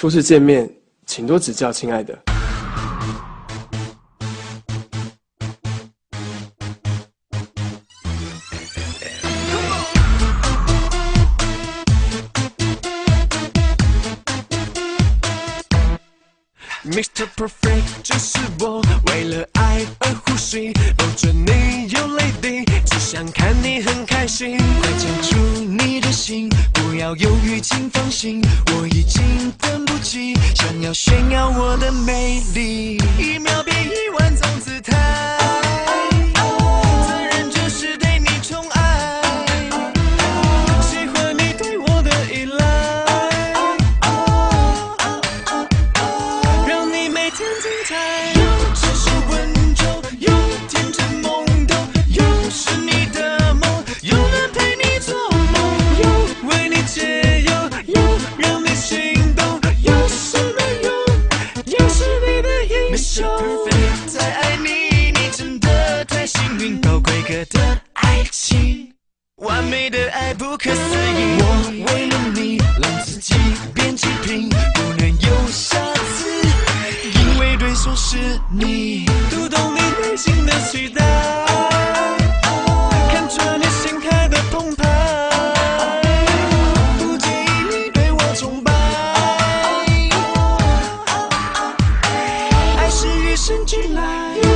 初次见面，请多指教，亲爱的。Mr. Perfect 就是我，为了爱而呼吸，抱着你有泪滴，只想看你很开心。快交出你的心，不要犹豫，请放心，我已经等不及，想要炫耀我的美丽。不可思议我为了你让自己变极品不能有瑕疵因为对手是你读懂你内心的期待。看穿你盛开的澎湃不介意你对我崇拜。爱是与生俱来。